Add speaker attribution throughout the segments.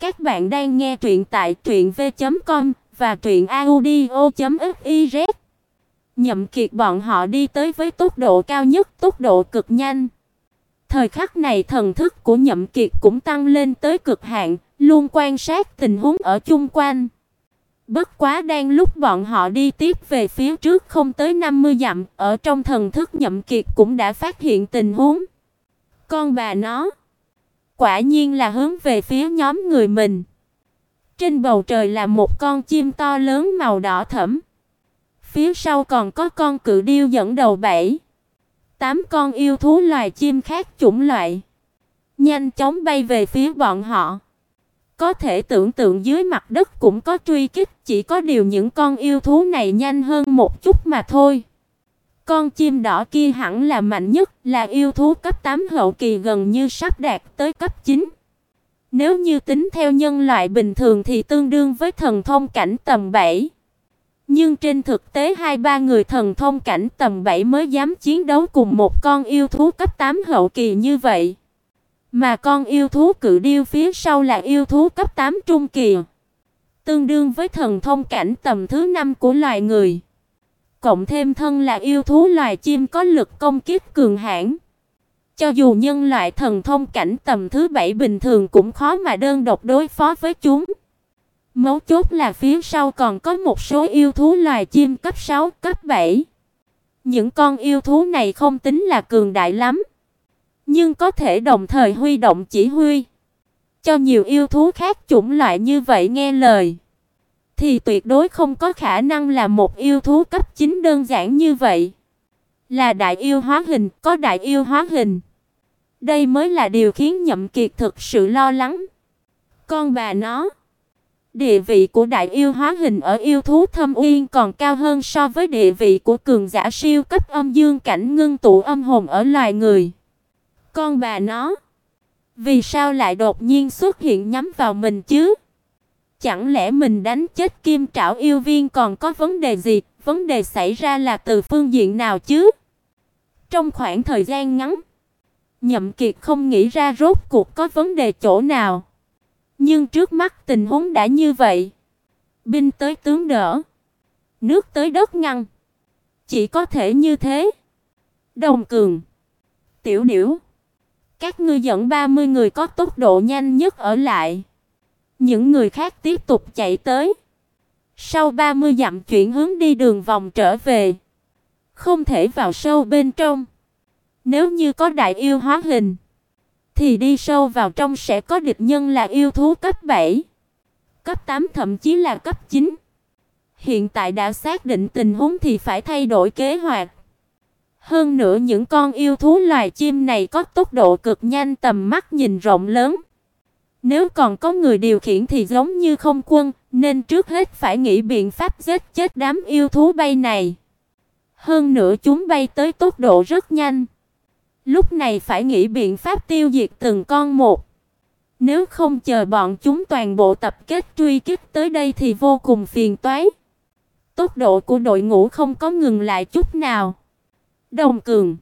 Speaker 1: Các bạn đang nghe truyện tại truyệnv.com và truyệnaudio.fiz. Nhậm Kiệt bọn họ đi tới với tốc độ cao nhất, tốc độ cực nhanh. Thời khắc này thần thức của Nhậm Kiệt cũng tăng lên tới cực hạn, luôn quan sát tình huống ở chung quanh. Bất quá đang lúc bọn họ đi tiếp về phía trước không tới 50 dặm, ở trong thần thức Nhậm Kiệt cũng đã phát hiện tình huống. Con bà nó, quả nhiên là hướng về phía nhóm người mình. Trên bầu trời là một con chim to lớn màu đỏ thẫm. Phía sau còn có con cự điêu dẫn đầu bảy, tám con yêu thú loài chim khác chủng loại, nhanh chóng bay về phía bọn họ. Có thể tưởng tượng dưới mặt đất cũng có truy kích, chỉ có điều những con yêu thú này nhanh hơn một chút mà thôi. Con chim đỏ kia hẳn là mạnh nhất, là yêu thú cấp 8 hậu kỳ gần như sắp đạt tới cấp 9. Nếu như tính theo nhân loại bình thường thì tương đương với thần thông cảnh tầm 7. Nhưng trên thực tế hai ba người thần thông cảnh tầm 7 mới dám chiến đấu cùng một con yêu thú cấp 8 hậu kỳ như vậy. Mà con yêu thú cự điêu phía sau là yêu thú cấp 8 trung kỳ, tương đương với thần thông cảnh tầm thứ 5 của loài người. Cộng thêm thân là yêu thú loài chim có lực công kích cường hãn. Cho dù nhân loại thần thông cảnh tầm thứ 7 bình thường cũng khó mà đơn độc đối phó với chúng. Mấu chốt là phía sau còn có một số yêu thú loài chim cấp 6, cấp 7. Những con yêu thú này không tính là cường đại lắm nhưng có thể đồng thời huy động chỉ huy. Cho nhiều yêu thú khác chủng loại như vậy nghe lời, thì tuyệt đối không có khả năng là một yêu thú cấp 9 đơn giản như vậy. Là đại yêu hóa hình, có đại yêu hóa hình. Đây mới là điều khiến Nhậm Kiệt thực sự lo lắng. Con bà nó, địa vị của đại yêu hóa hình ở yêu thú thâm uyên còn cao hơn so với địa vị của cường giả siêu cấp âm dương cảnh ngưng tụ âm hồn ở loài người. Con bà nó, vì sao lại đột nhiên xuất hiện nhắm vào mình chứ? Chẳng lẽ mình đánh chết Kim Trảo yêu viên còn có vấn đề gì? Vấn đề xảy ra là từ phương diện nào chứ? Trong khoảng thời gian ngắn, Nhậm Kiệt không nghĩ ra rốt cuộc có vấn đề chỗ nào. Nhưng trước mắt tình huống đã như vậy, binh tới tướng đỡ, nước tới đất ngăn, chỉ có thể như thế. Đồng Cường, Tiểu Điểu các ngươi dẫn 30 người có tốc độ nhanh nhất ở lại. Những người khác tiếp tục chạy tới. Sau 30 dặm chuyển hướng đi đường vòng trở về. Không thể vào sâu bên trong. Nếu như có đại yêu hóa hình, thì đi sâu vào trong sẽ có địch nhân là yêu thú cấp 7, cấp 8 thậm chí là cấp 9. Hiện tại đã xác định tình huống thì phải thay đổi kế hoạch. Hơn nữa những con yêu thú loài chim này có tốc độ cực nhanh tầm mắt nhìn rộng lớn. Nếu còn có người điều khiển thì giống như không quân, nên trước hết phải nghĩ biện pháp giết chết đám yêu thú bay này. Hơn nữa chúng bay tới tốc độ rất nhanh. Lúc này phải nghĩ biện pháp tiêu diệt từng con một. Nếu không chờ bọn chúng toàn bộ tập kết truy kích tới đây thì vô cùng phiền toái. Tốc độ của đội ngũ không có ngừng lại chút nào. Đồng Cường.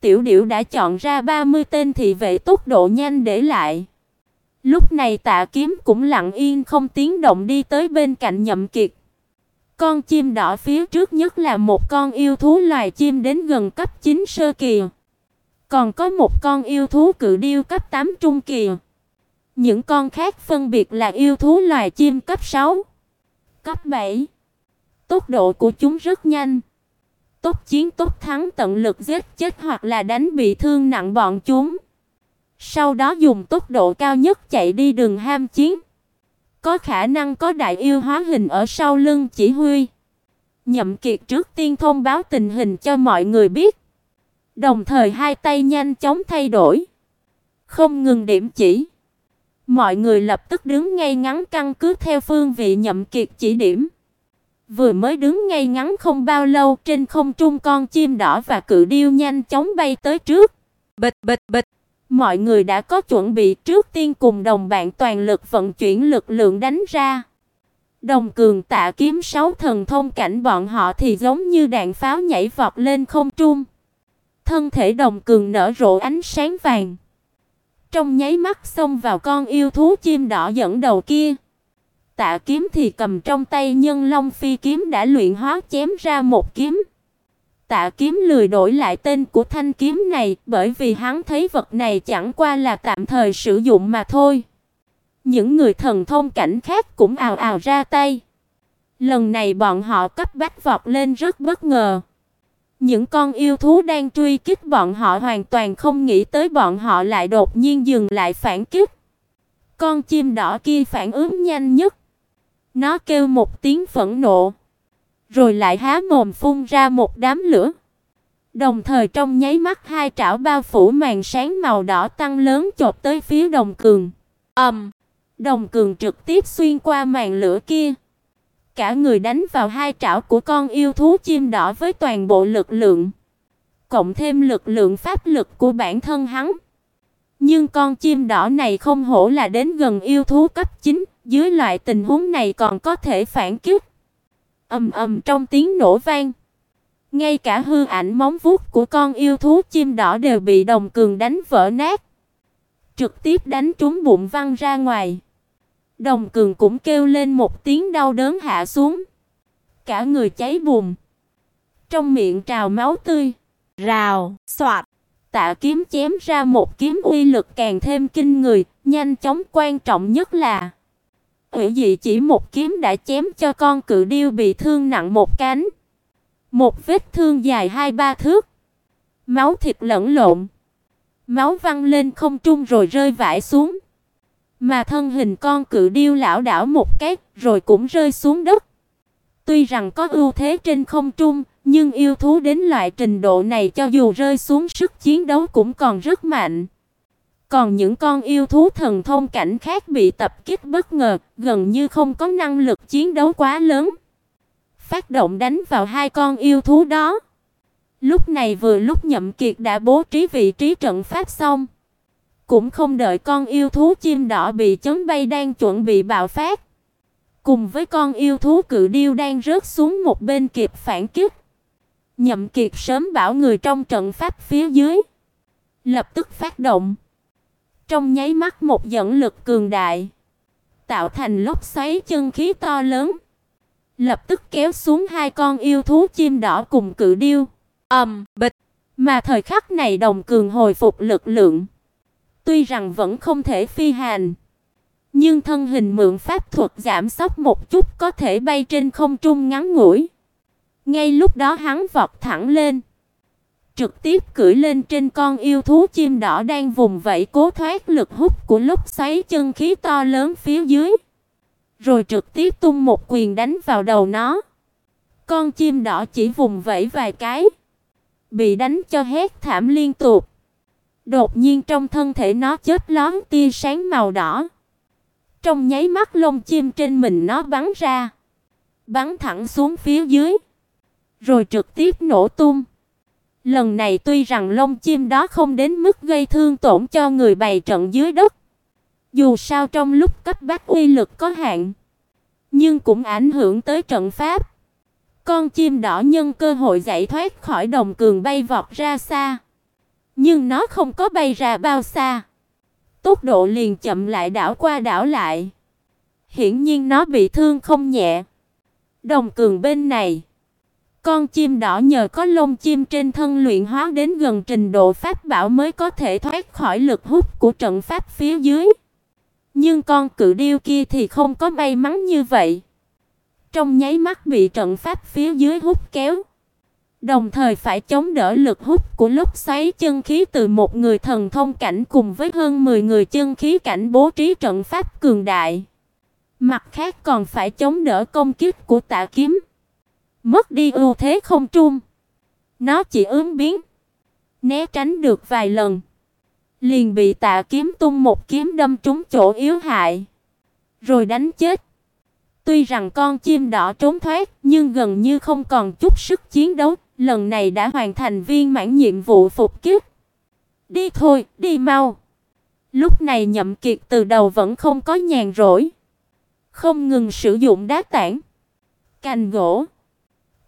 Speaker 1: Tiểu Điểu đã chọn ra 30 tên thị vệ tốc độ nhanh để lại. Lúc này Tạ Kiếm cũng lặng yên không tiếng động đi tới bên cạnh Nhậm Kiệt. Con chim đỏ phía trước nhất là một con yêu thú loài chim đến gần cấp 9 sơ kỳ. Còn có một con yêu thú cự điêu cấp 8 trung kỳ. Những con khác phân biệt là yêu thú loài chim cấp 6, cấp 7. Tốc độ của chúng rất nhanh. Tốt chiến tốt thắng tận lực giết chết hoặc là đánh bị thương nặng bọn chúng. Sau đó dùng tốc độ cao nhất chạy đi đường ham chiến. Có khả năng có đại yêu hóa hình ở sau lưng chỉ huy. Nhậm Kiệt trước tiên thông báo tình hình cho mọi người biết. Đồng thời hai tay nhanh chóng thay đổi, không ngừng điểm chỉ. Mọi người lập tức đứng ngay ngắn căn cứ theo phương vị Nhậm Kiệt chỉ điểm. Vừa mới đứng ngay ngắn không bao lâu, trên không trung con chim đỏ và cự điêu nhanh chóng bay tới trước. Bịch bịch bịch. Mọi người đã có chuẩn bị trước tiên cùng đồng bạn toàn lực vận chuyển lực lượng đánh ra. Đồng cường tạ kiếm sáu thần thông cảnh bọn họ thì giống như đạn pháo nhảy vọt lên không trung. Thân thể đồng cường nở rộ ánh sáng vàng. Trong nháy mắt xông vào con yêu thú chim đỏ dẫn đầu kia. Tạ kiếm thì cầm trong tay nhân long phi kiếm đã luyện hóa chém ra một kiếm. Tạ kiếm lười đổi lại tên của thanh kiếm này, bởi vì hắn thấy vật này chẳng qua là tạm thời sử dụng mà thôi. Những người thần thông cảnh khác cũng ào ào ra tay. Lần này bọn họ cấp bách vọt lên rất bất ngờ. Những con yêu thú đang truy kích bọn họ hoàn toàn không nghĩ tới bọn họ lại đột nhiên dừng lại phản kích. Con chim đỏ kia phản ứng nhanh nhất. Nó kêu một tiếng phẫn nộ, rồi lại há mồm phun ra một đám lửa. Đồng thời trong nháy mắt hai trảo bao phủ màn sáng màu đỏ tăng lớn chộp tới phía Đồng Cường. Ầm, um, Đồng Cường trực tiếp xuyên qua màn lửa kia cả người đánh vào hai trảo của con yêu thú chim đỏ với toàn bộ lực lượng, cộng thêm lực lượng pháp lực của bản thân hắn. Nhưng con chim đỏ này không hổ là đến gần yêu thú cấp 9, dưới loại tình huống này còn có thể phản kích. Ầm ầm trong tiếng nổ vang, ngay cả hư ảnh móng vuốt của con yêu thú chim đỏ đều bị đồng cường đánh vỡ nát, trực tiếp đánh trúng bụng văng ra ngoài. Đồng Cường cũng kêu lên một tiếng đau đớn hạ xuống. Cả người cháy bùng. Trong miệng trào máu tươi. Rào, xoạt. Tạ kiếm chém ra một kiếm uy lực càng thêm kinh người, nhanh chóng quan trọng nhất là Hủy dị chỉ một kiếm đã chém cho con cự điêu bị thương nặng một cánh. Một vết thương dài hai ba thước. Máu thịt lẫn lộn. Máu văng lên không trung rồi rơi vãi xuống. Mà thân hình con cự điêu lão đảo một cái, rồi cũng rơi xuống đất. Tuy rằng có ưu thế trên không trung, nhưng yêu thú đến loại trình độ này cho dù rơi xuống sức chiến đấu cũng còn rất mạnh. Còn những con yêu thú thần thông cảnh khác bị tập kích bất ngờ, gần như không có năng lực chiến đấu quá lớn. Phát động đánh vào hai con yêu thú đó. Lúc này vừa lúc Nhậm Kiệt đã bố trí vị trí trận pháp xong. Cũng không đợi con yêu thú chim đỏ bị chấn bay đang chuẩn bị bạo phát. Cùng với con yêu thú cự điêu đang rớt xuống một bên kịp phản kích. Nhậm Kiệt sớm bảo người trong trận pháp phía dưới lập tức phát động. Trong nháy mắt một dẫn lực cường đại, tạo thành lốc xoáy chân khí to lớn, lập tức kéo xuống hai con yêu thú chim đỏ cùng cự điêu. Ầm, um, bịch. Mà thời khắc này Đồng Cường hồi phục lực lượng, Tuy rằng vẫn không thể phi hành, nhưng thân hình mượn pháp thuật giảm sóc một chút có thể bay trên không trung ngắn ngủi. Ngay lúc đó hắn vọt thẳng lên, trực tiếp cưỡi lên trên con yêu thú chim đỏ đang vùng vẫy cố thoát lực hút của lốc xoáy chân khí to lớn phía dưới, rồi trực tiếp tung một quyền đánh vào đầu nó. Con chim đỏ chỉ vùng vẫy vài cái, bị đánh cho hét thảm liên tục. Đột nhiên trong thân thể nó chớp lóe tia sáng màu đỏ. Trong nháy mắt lông chim trên mình nó bắn ra, bắn thẳng xuống phía dưới, rồi trực tiếp nổ tung. Lần này tuy rằng lông chim đó không đến mức gây thương tổn cho người bày trận dưới đất, dù sao trong lúc cấp bách uy lực có hạn, nhưng cũng ảnh hưởng tới trận pháp. Con chim đỏ nhân cơ hội giải thoát khỏi đồng cường bay vọt ra xa nhưng nó không có bay ra bao xa. Tốc độ liền chậm lại đảo qua đảo lại. Hiển nhiên nó bị thương không nhẹ. Đồng cường bên này, con chim đỏ nhờ có lông chim trên thân luyện hóa đến gần trình độ pháp bảo mới có thể thoát khỏi lực hút của trận pháp phía dưới. Nhưng con cự điêu kia thì không có may mắn như vậy. Trong nháy mắt bị trận pháp phía dưới hút kéo. Đồng thời phải chống đỡ lực hút của lúc xoáy chân khí từ một người thần thông cảnh cùng với hơn 10 người chân khí cảnh bố trí trận pháp cường đại. Mặt khác còn phải chống đỡ công kích của Tạ Kiếm. Mất đi ưu thế không trung. Nó chỉ ứng biến, né tránh được vài lần, liền bị Tạ Kiếm tung một kiếm đâm trúng chỗ yếu hại, rồi đánh chết. Tuy rằng con chim đỏ trốn thoát, nhưng gần như không còn chút sức chiến đấu, lần này đã hoàn thành viên mãn nhiệm vụ phục kích. Đi thôi, đi mau. Lúc này Nhậm Kiệt từ đầu vẫn không có nhàn rỗi, không ngừng sử dụng đá tảng, cành gỗ,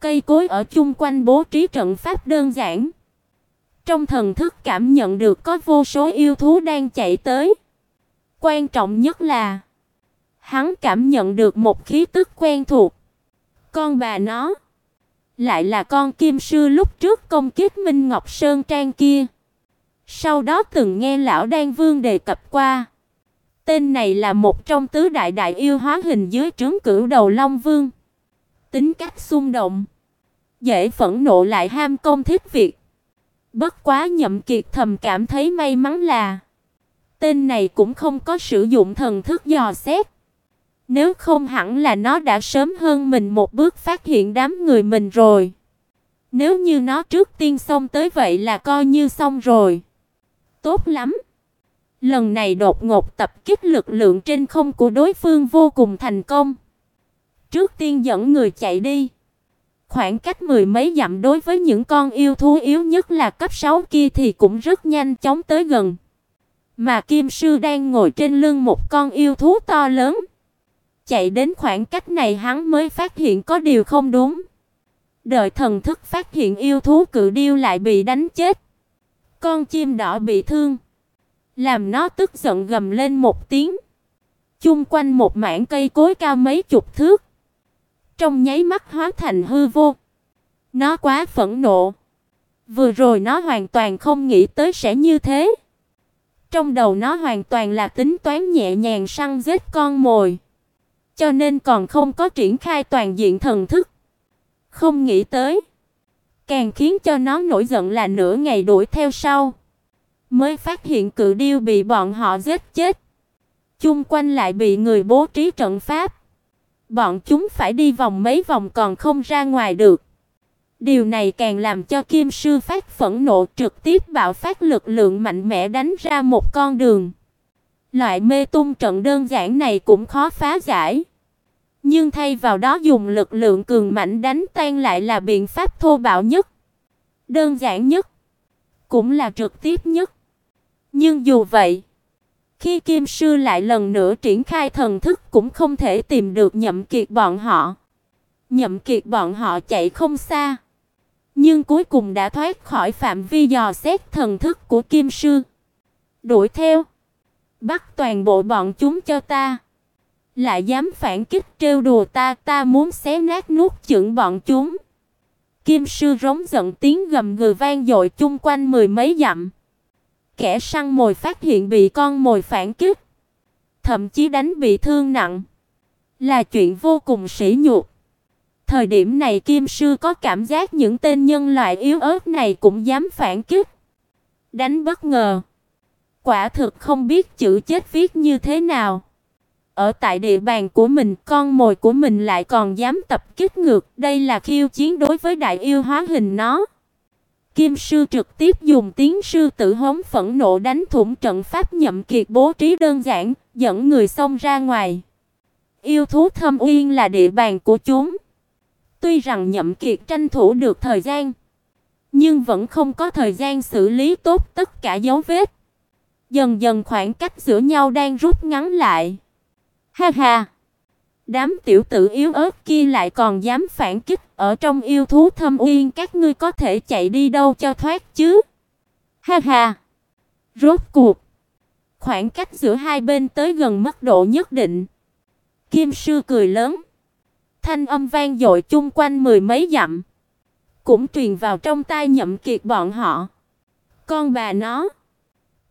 Speaker 1: cây cối ở chung quanh bố trí trận pháp đơn giản. trong thần thức cảm nhận được có vô số yêu thú đang chạy tới. Quan trọng nhất là, hắn cảm nhận được một khí tức quen thuộc. Con bà nó lại là con kim sư lúc trước công kích Minh Ngọc Sơn Trang kia. Sau đó từng nghe lão Đan Vương đề cập qua. Tên này là một trong tứ đại đại yêu hóa hình dưới trướng cửu đầu Long Vương. Tính cách xung động, dễ phẫn nộ lại ham công thiết việc. Bất quá Nhậm Kiệt thầm cảm thấy may mắn là tên này cũng không có sử dụng thần thức dò xét. Nếu không hẳn là nó đã sớm hơn mình một bước phát hiện đám người mình rồi. Nếu như nó trước tiên xông tới vậy là coi như xong rồi. Tốt lắm. Lần này đột ngột tập kích lực lượng trên không của đối phương vô cùng thành công. Trước tiên dẫn người chạy đi. Khoảng cách mười mấy dặm đối với những con yêu thú yếu nhất là cấp 6 kia thì cũng rất nhanh chóng tới gần. Mà Kim sư đang ngồi trên lưng một con yêu thú to lớn. Chạy đến khoảng cách này hắn mới phát hiện có điều không đúng. Đợi thần thức phát hiện yêu thú cự điêu lại bị đánh chết. Con chim đỏ bị thương, làm nó tức giận gầm lên một tiếng. Chung quanh một mảng cây cối cao mấy chục thước, trong nháy mắt hóa thành hư vô. Nó quá phẫn nộ. Vừa rồi nó hoàn toàn không nghĩ tới sẽ như thế. Trong đầu nó hoàn toàn là tính toán nhẹ nhàng săn giết con mồi, cho nên còn không có triển khai toàn diện thần thức. Không nghĩ tới, càng khiến cho nó nổi giận là nửa ngày đuổi theo sau, mới phát hiện cự điêu bị bọn họ giết chết. Chung quanh lại bị người bố trí trận pháp. Bọn chúng phải đi vòng mấy vòng còn không ra ngoài được. Điều này càng làm cho Kim sư phát phẫn nộ, trực tiếp bạo phát lực lượng mạnh mẽ đánh ra một con đường. Loại mê tung trận đơn giản này cũng khó phá giải. Nhưng thay vào đó dùng lực lượng cường mạnh đánh tan lại là biện pháp thô bạo nhất, đơn giản nhất, cũng là trực tiếp nhất. Nhưng dù vậy, khi Kim sư lại lần nữa triển khai thần thức cũng không thể tìm được Nhậm Kiệt bọn họ. Nhậm Kiệt bọn họ chạy không xa, nhưng cuối cùng đã thoát khỏi phạm vi dò xét thần thức của Kim sư. Đuổi theo, bắt toàn bộ bọn chúng cho ta. Lại dám phản kích trêu đùa ta, ta muốn xé nát nuốt chửng bọn chúng. Kim sư rống giận tiếng gầm gừ vang dội chung quanh mười mấy dặm. Kẻ săn mồi phát hiện bị con mồi phản kích, thậm chí đánh bị thương nặng, là chuyện vô cùng sỉ nhục. Thời điểm này Kim sư có cảm giác những tên nhân loại yếu ớt này cũng dám phản kích. Đánh bất ngờ. Quả thực không biết chữ chết viết như thế nào. Ở tại địa bàn của mình, con mồi của mình lại còn dám tập kích ngược, đây là khiêu chiến đối với đại yêu hóa hình nó. Kim sư trực tiếp dùng tiếng sư tử hống phẫn nộ đánh thủng trận pháp nhậm kiệt bố trí đơn giản, dẫn người xông ra ngoài. Yêu thú thâm uyên là địa bàn của chúng. Tuy rằng nhậm kiệt tranh thủ được thời gian, nhưng vẫn không có thời gian xử lý tốt tất cả dấu vết. Dần dần khoảng cách giữa nhau đang rút ngắn lại. Ha ha. Đám tiểu tử yếu ớt kia lại còn dám phản kích, ở trong yêu thú thâm uyên các ngươi có thể chạy đi đâu cho thoát chứ? Ha ha. Rốt cuộc, khoảng cách giữa hai bên tới gần mức độ nhất định. Kim sư cười lớn, thanh âm vang dội chung quanh mười mấy dặm, cũng truyền vào trong tai Nhậm Kiệt bọn họ. Con bà nó,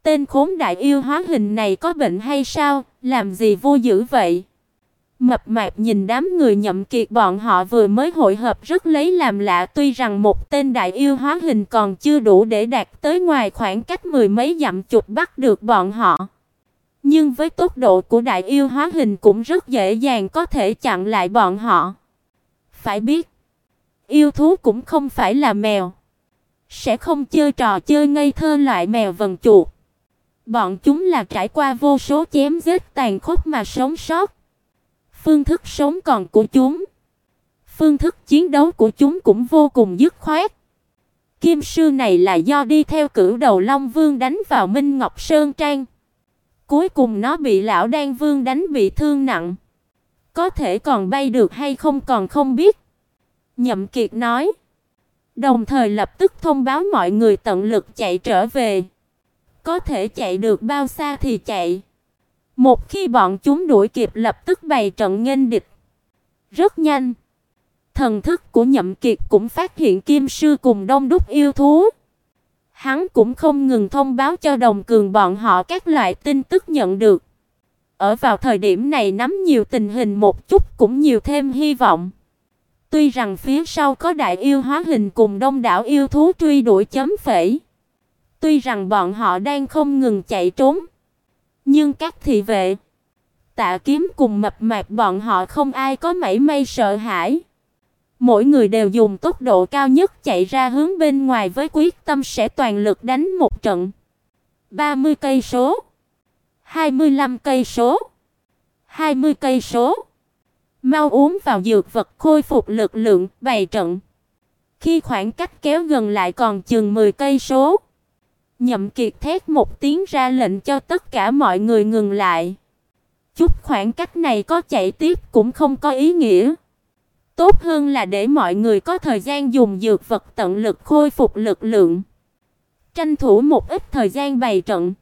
Speaker 1: tên khốn đại yêu hóa hình này có bệnh hay sao, làm gì vô dữ vậy? Mập mạp nhìn đám người nhậm kiệt bọn họ vừa mới hội hợp rất lấy làm lạ tuy rằng một tên đại yêu hóa hình còn chưa đủ để đạt tới ngoài khoảng cách mười mấy dặm chụp bắt được bọn họ. Nhưng với tốc độ của đại yêu hóa hình cũng rất dễ dàng có thể chặn lại bọn họ. Phải biết, yêu thú cũng không phải là mèo. Sẽ không chơi trò chơi ngây thơ loại mèo vần chuột. Bọn chúng là trải qua vô số chém giết tàn khốc mà sống sót. Phương thức sống còn của chúng, phương thức chiến đấu của chúng cũng vô cùng dứt khoát. Kim sư này là do đi theo cửu đầu Long Vương đánh vào Minh Ngọc Sơn Trang. Cuối cùng nó bị lão Đan Vương đánh bị thương nặng. Có thể còn bay được hay không còn không biết. Nhậm Kiệt nói. Đồng thời lập tức thông báo mọi người tận lực chạy trở về. Có thể chạy được bao xa thì chạy. Một khi bọn chúng đuổi kịp lập tức bày trận nghênh địch. Rất nhanh, thần thức của Nhậm Kiệt cũng phát hiện Kim sư cùng đông đúc yêu thú. Hắn cũng không ngừng thông báo cho đồng cường bọn họ các loại tin tức nhận được. Ở vào thời điểm này nắm nhiều tình hình một chút cũng nhiều thêm hy vọng. Tuy rằng phía sau có đại yêu hóa hình cùng đông đảo yêu thú truy đuổi chấm phẩy. Tuy rằng bọn họ đang không ngừng chạy trốn, nhưng các thị vệ, Tạ Kiếm cùng mập mạp bọn họ không ai có mảy may sợ hãi. Mỗi người đều dùng tốc độ cao nhất chạy ra hướng bên ngoài với quyết tâm sẽ toàn lực đánh một trận. 30 cây số, 25 cây số, 20 cây số. Mau uống vào dược vật khôi phục lực lượng, bày trận. Khi khoảng cách kéo gần lại còn chừng 10 cây số, Nhậm Kiệt thét một tiếng ra lệnh cho tất cả mọi người ngừng lại. Chút khoảng cách này có chạy tiếp cũng không có ý nghĩa. Tốt hơn là để mọi người có thời gian dùng dược vật tận lực khôi phục lực lượng. Tranh thủ một ít thời gian bày trận.